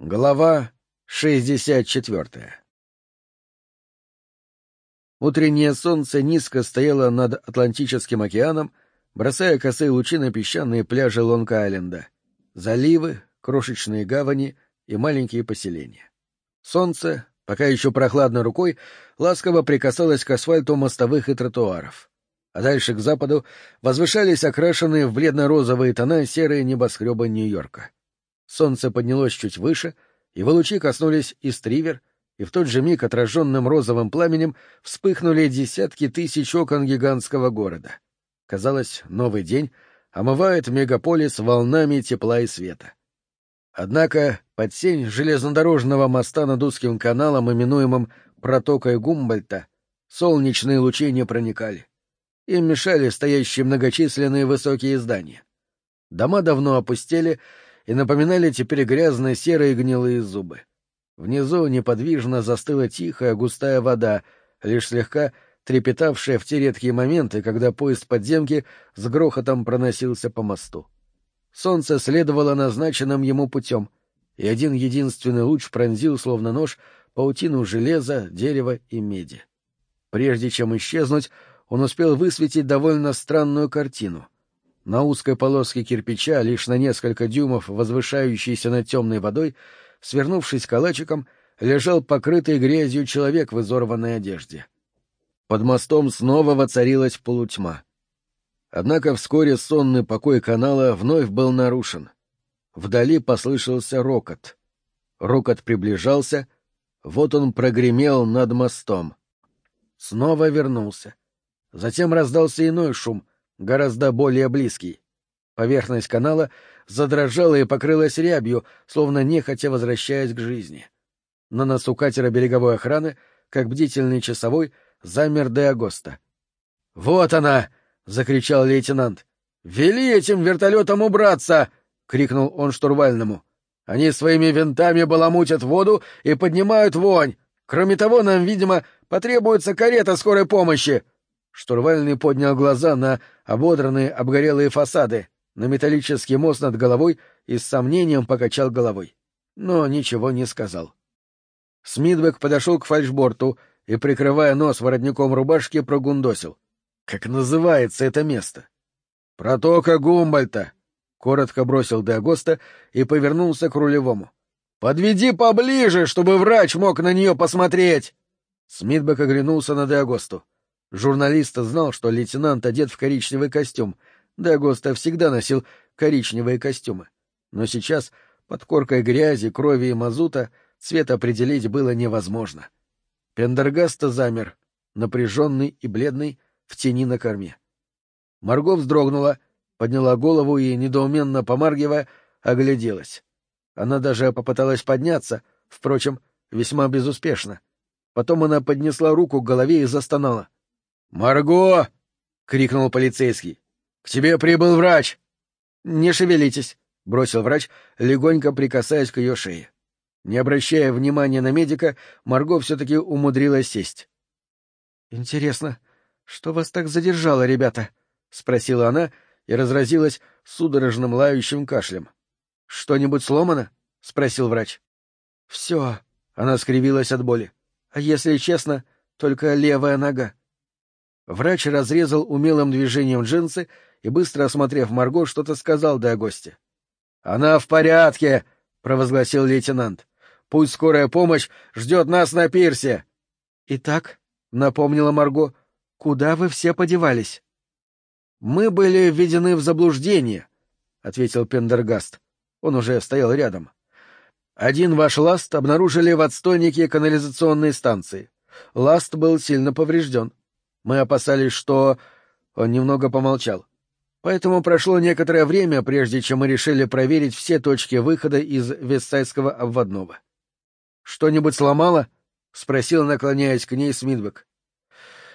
Глава 64 Утреннее солнце низко стояло над Атлантическим океаном, бросая косые лучи на песчаные пляжи Лонг-Айленда, заливы, крошечные гавани и маленькие поселения. Солнце, пока еще прохладной рукой, ласково прикасалось к асфальту мостовых и тротуаров. А дальше к западу возвышались окрашенные в бледно-розовые тона серые небоскребы Нью-Йорка. Солнце поднялось чуть выше, его лучи коснулись истривер, и в тот же миг отраженным розовым пламенем вспыхнули десятки тысяч окон гигантского города. Казалось, новый день омывает мегаполис волнами тепла и света. Однако под сень железнодорожного моста над узким каналом, именуемым протокой Гумбольта, солнечные лучи не проникали. Им мешали стоящие многочисленные высокие здания. Дома давно опустели, и напоминали теперь грязные серые гнилые зубы. Внизу неподвижно застыла тихая густая вода, лишь слегка трепетавшая в те редкие моменты, когда поезд подземки с грохотом проносился по мосту. Солнце следовало назначенным ему путем, и один единственный луч пронзил, словно нож, паутину железа, дерева и меди. Прежде чем исчезнуть, он успел высветить довольно странную картину — на узкой полоске кирпича, лишь на несколько дюймов возвышающейся над темной водой, свернувшись калачиком, лежал покрытый грязью человек в изорванной одежде. Под мостом снова воцарилась полутьма. Однако вскоре сонный покой канала вновь был нарушен. Вдали послышался рокот. Рокот приближался, вот он прогремел над мостом. Снова вернулся. Затем раздался иной шум, гораздо более близкий. Поверхность канала задрожала и покрылась рябью, словно нехотя возвращаясь к жизни. На носу катера береговой охраны, как бдительный часовой, замер Де Агоста. «Вот она!» — закричал лейтенант. «Вели этим вертолетам убраться!» — крикнул он штурвальному. «Они своими винтами баламутят воду и поднимают вонь. Кроме того, нам, видимо, потребуется карета скорой помощи. Штурвальный поднял глаза на ободранные обгорелые фасады, на металлический мост над головой и с сомнением покачал головой. Но ничего не сказал. Смитбек подошел к фальшборту и, прикрывая нос воротником рубашки, прогундосил. «Как называется это место?» «Протока Гумбольта», — коротко бросил Деагоста и повернулся к рулевому. «Подведи поближе, чтобы врач мог на нее посмотреть!» Смитбек оглянулся на Деагосту. Журналист знал, что лейтенант одет в коричневый костюм, да Госта всегда носил коричневые костюмы. Но сейчас, под коркой грязи, крови и мазута, цвет определить было невозможно. Пендергаста замер, напряженный и бледный, в тени на корме. Марго вздрогнула, подняла голову и, недоуменно помаргивая, огляделась. Она даже попыталась подняться, впрочем, весьма безуспешно. Потом она поднесла руку к голове и застонала — «Марго!» — крикнул полицейский. «К тебе прибыл врач!» «Не шевелитесь!» — бросил врач, легонько прикасаясь к ее шее. Не обращая внимания на медика, Марго все-таки умудрилась сесть. «Интересно, что вас так задержало, ребята?» — спросила она и разразилась судорожным лающим кашлем. «Что-нибудь сломано?» — спросил врач. «Все», — она скривилась от боли. «А если честно, только левая нога. Врач разрезал умелым движением джинсы и, быстро осмотрев Марго, что-то сказал до гостя. «Она в порядке!» — провозгласил лейтенант. «Пусть скорая помощь ждет нас на пирсе!» «Итак», — напомнила Марго, — «куда вы все подевались?» «Мы были введены в заблуждение», — ответил Пендергаст. Он уже стоял рядом. «Один ваш ласт обнаружили в отстойнике канализационной станции. Ласт был сильно поврежден. Мы опасались, что... Он немного помолчал. Поэтому прошло некоторое время, прежде чем мы решили проверить все точки выхода из Вестсайдского обводного. «Что-нибудь сломало?» — спросил, наклоняясь к ней Смитбек.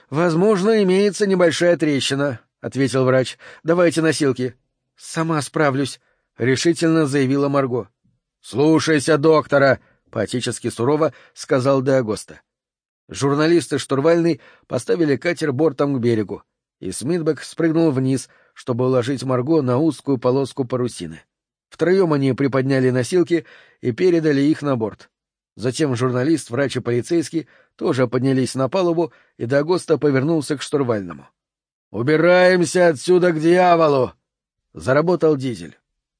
«Возможно, имеется небольшая трещина», — ответил врач. «Давайте носилки». «Сама справлюсь», — решительно заявила Марго. «Слушайся доктора», — поотечески сурово сказал Деагоста. Журналисты штурвальный поставили катер бортом к берегу, и Смитбек спрыгнул вниз, чтобы уложить Марго на узкую полоску парусины. Втроем они приподняли носилки и передали их на борт. Затем журналист, врач и полицейский тоже поднялись на палубу, и Дагоста повернулся к штурвальному. «Убираемся отсюда к дьяволу!» Заработал дизель.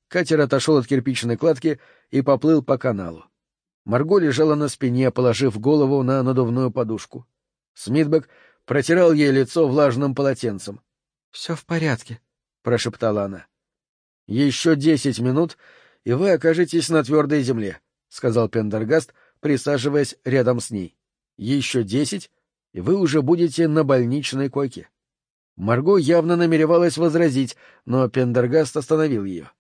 Катер отошел от кирпичной кладки и поплыл по каналу. Марго лежала на спине, положив голову на надувную подушку. Смитбек протирал ей лицо влажным полотенцем. — Все в порядке, — прошептала она. — Еще десять минут, и вы окажетесь на твердой земле, — сказал Пендергаст, присаживаясь рядом с ней. — Еще десять, и вы уже будете на больничной койке. Марго явно намеревалась возразить, но Пендергаст остановил ее.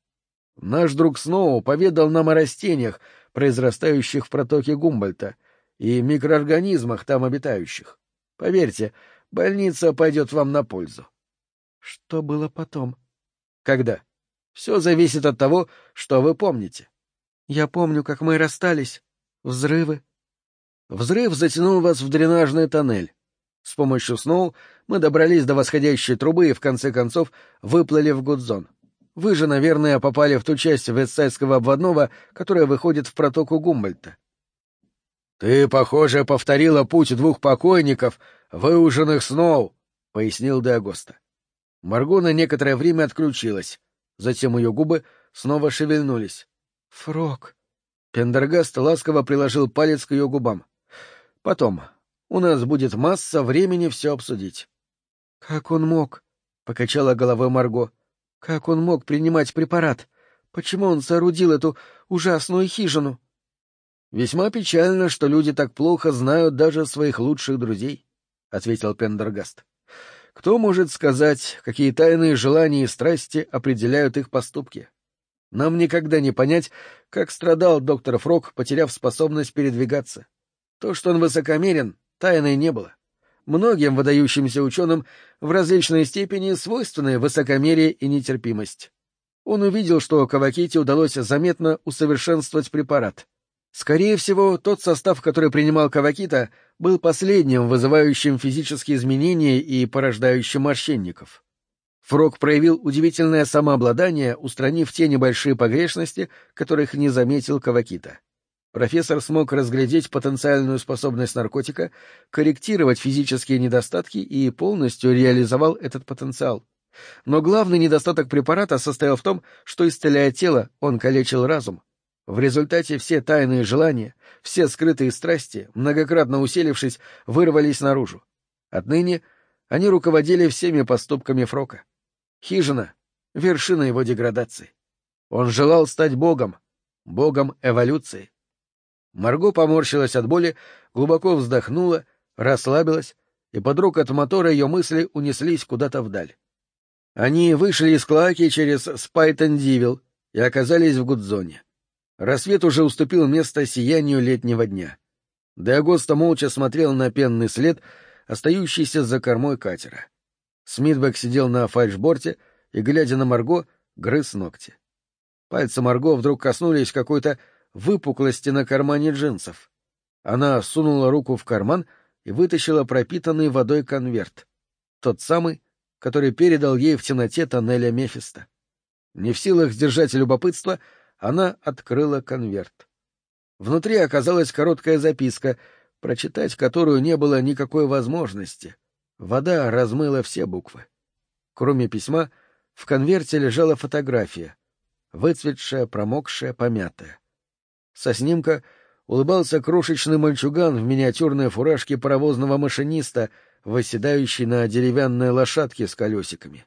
Наш друг Сноу поведал нам о растениях, произрастающих в протоке Гумбольта, и микроорганизмах там обитающих. Поверьте, больница пойдет вам на пользу. Что было потом? Когда? Все зависит от того, что вы помните. Я помню, как мы расстались. Взрывы. Взрыв затянул вас в дренажный тоннель. С помощью Сноу мы добрались до восходящей трубы и в конце концов выплыли в Гудзон. Вы же, наверное, попали в ту часть Вестсайдского обводного, которая выходит в протоку Гумбольта. — Ты, похоже, повторила путь двух покойников, выуженных Сноу, — пояснил Деагоста. Марго на некоторое время отключилась. Затем ее губы снова шевельнулись. — Фрок. Пендергаст ласково приложил палец к ее губам. — Потом. У нас будет масса времени все обсудить. — Как он мог? — покачала головой Марго. — Как он мог принимать препарат? Почему он соорудил эту ужасную хижину? — Весьма печально, что люди так плохо знают даже своих лучших друзей, — ответил Пендергаст. — Кто может сказать, какие тайные желания и страсти определяют их поступки? Нам никогда не понять, как страдал доктор Фрог, потеряв способность передвигаться. То, что он высокомерен, тайной не было. Многим выдающимся ученым в различной степени свойственны высокомерие и нетерпимость. Он увидел, что Кавакити удалось заметно усовершенствовать препарат. Скорее всего, тот состав, который принимал Кавакита, был последним, вызывающим физические изменения и порождающим морщинников. Фрог проявил удивительное самообладание, устранив те небольшие погрешности, которых не заметил Кавакита профессор смог разглядеть потенциальную способность наркотика, корректировать физические недостатки и полностью реализовал этот потенциал. Но главный недостаток препарата состоял в том, что, исцеляя тело, он калечил разум. В результате все тайные желания, все скрытые страсти, многократно усилившись, вырвались наружу. Отныне они руководили всеми поступками Фрока. Хижина — вершина его деградации. Он желал стать богом, богом эволюции. Марго поморщилась от боли, глубоко вздохнула, расслабилась, и под от мотора ее мысли унеслись куда-то вдаль. Они вышли из Клаки через Спайтон-Дивил и оказались в Гудзоне. Рассвет уже уступил место сиянию летнего дня. Деагоста молча смотрел на пенный след, остающийся за кормой катера. Смитбек сидел на фальшборте и, глядя на Марго, грыз ногти. Пальцы Марго вдруг коснулись какой-то выпуклости на кармане джинсов. Она сунула руку в карман и вытащила пропитанный водой конверт. Тот самый, который передал ей в темноте тоннеля Мефиста. Не в силах сдержать любопытство, она открыла конверт. Внутри оказалась короткая записка, прочитать которую не было никакой возможности. Вода размыла все буквы. Кроме письма, в конверте лежала фотография, выцветшая, промокшая, помятая. Со снимка улыбался крошечный мальчуган в миниатюрной фуражке паровозного машиниста, восседающий на деревянной лошадке с колесиками.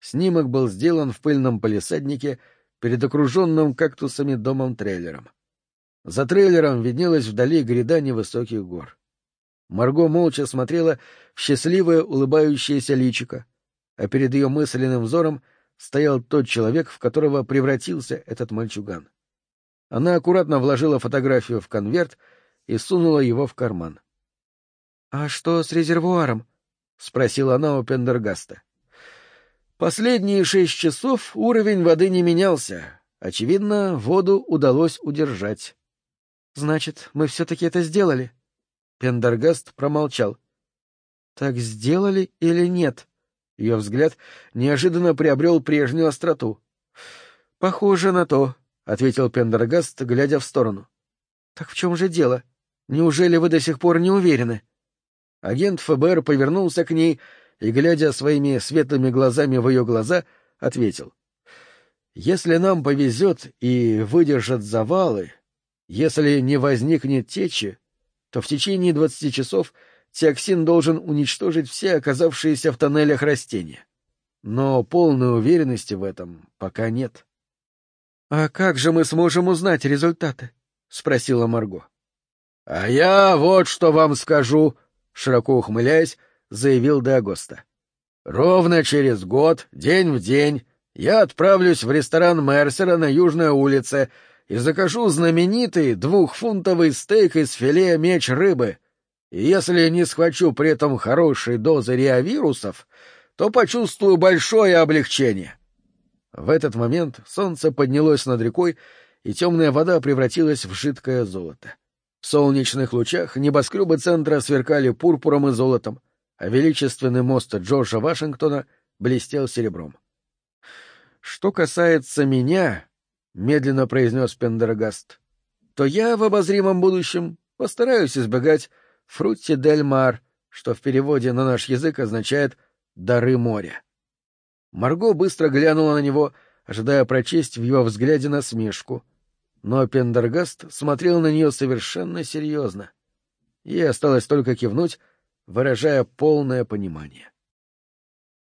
Снимок был сделан в пыльном полисаднике перед окруженным кактусами домом-трейлером. За трейлером виднелась вдали гряда невысоких гор. Марго молча смотрела в счастливое улыбающееся личико, а перед ее мысленным взором стоял тот человек, в которого превратился этот мальчуган. Она аккуратно вложила фотографию в конверт и сунула его в карман. — А что с резервуаром? — спросила она у Пендергаста. — Последние шесть часов уровень воды не менялся. Очевидно, воду удалось удержать. — Значит, мы все-таки это сделали? Пендергаст промолчал. — Так сделали или нет? Ее взгляд неожиданно приобрел прежнюю остроту. Похоже на то, — ответил Пендергаст, глядя в сторону. — Так в чем же дело? Неужели вы до сих пор не уверены? Агент ФБР повернулся к ней и, глядя своими светлыми глазами в ее глаза, ответил. — Если нам повезет и выдержат завалы, если не возникнет течи, то в течение двадцати часов тиоксин должен уничтожить все оказавшиеся в тоннелях растения. Но полной уверенности в этом пока нет. — А как же мы сможем узнать результаты? — спросила Марго. — А я вот что вам скажу, — широко ухмыляясь, заявил Деагоста. — Ровно через год, день в день, я отправлюсь в ресторан Мерсера на Южной улице и закажу знаменитый двухфунтовый стейк из филе меч рыбы. И если не схвачу при этом хорошей дозы реавирусов, то почувствую большое облегчение. В этот момент солнце поднялось над рекой, и темная вода превратилась в жидкое золото. В солнечных лучах небоскребы центра сверкали пурпуром и золотом, а величественный мост Джорджа Вашингтона блестел серебром. Что касается меня, — медленно произнес Пендергаст, — то я в обозримом будущем постараюсь избегать фрутти дель мар, что в переводе на наш язык означает «дары моря». Марго быстро глянула на него, ожидая прочесть в его взгляде насмешку. Но Пендергаст смотрел на нее совершенно серьезно. Ей осталось только кивнуть, выражая полное понимание.